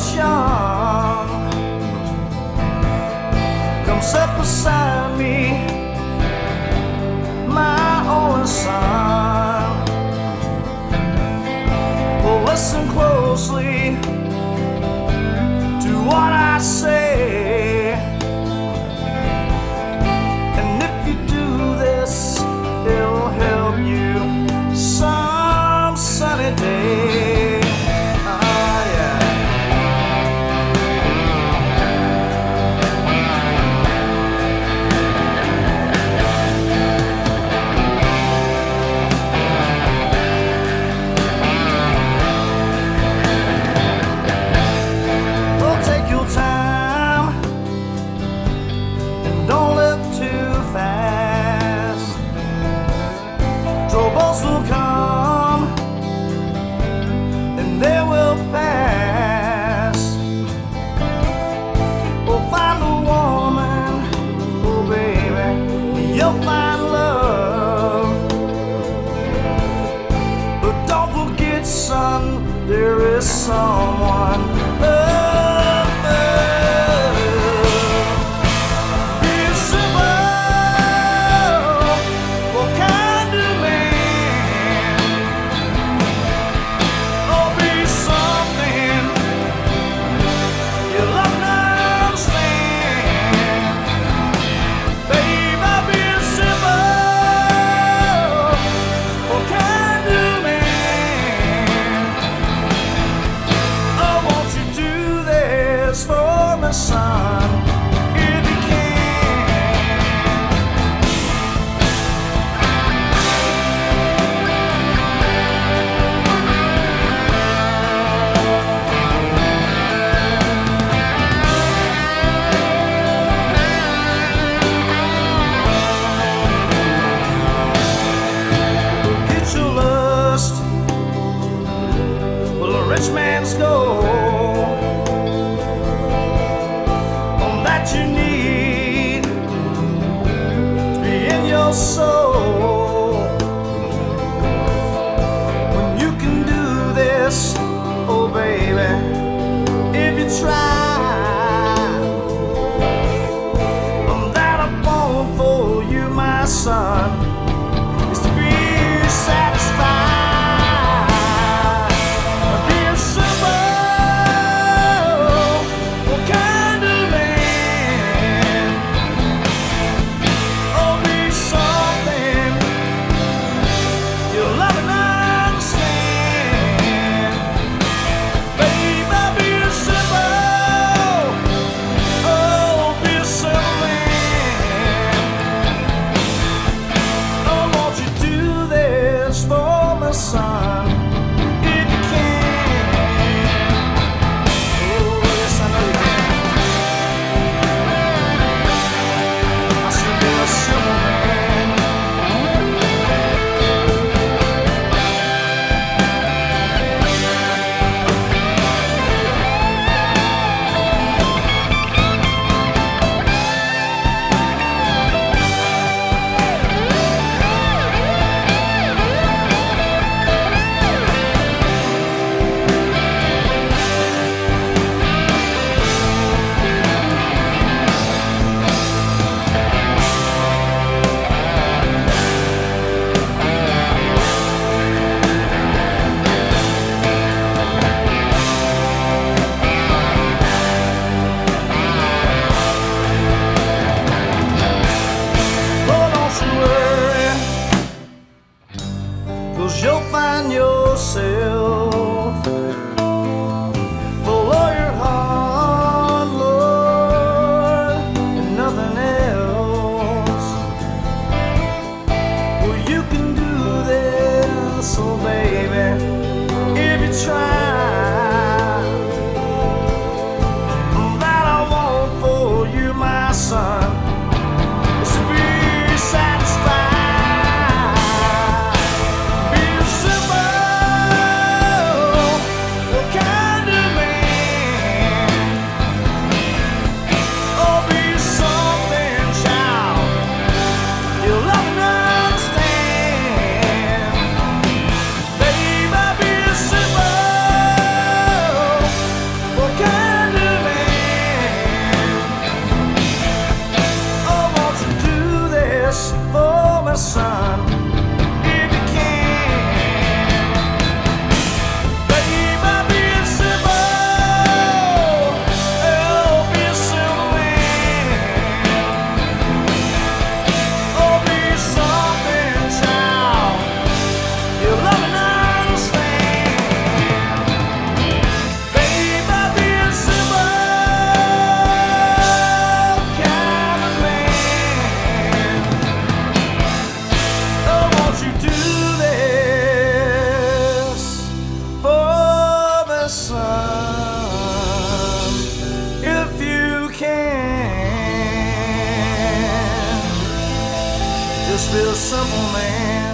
paixão comes up beside me My own son. Well listen closely To what I say. So. cause you'll find yourself. Just be simple man.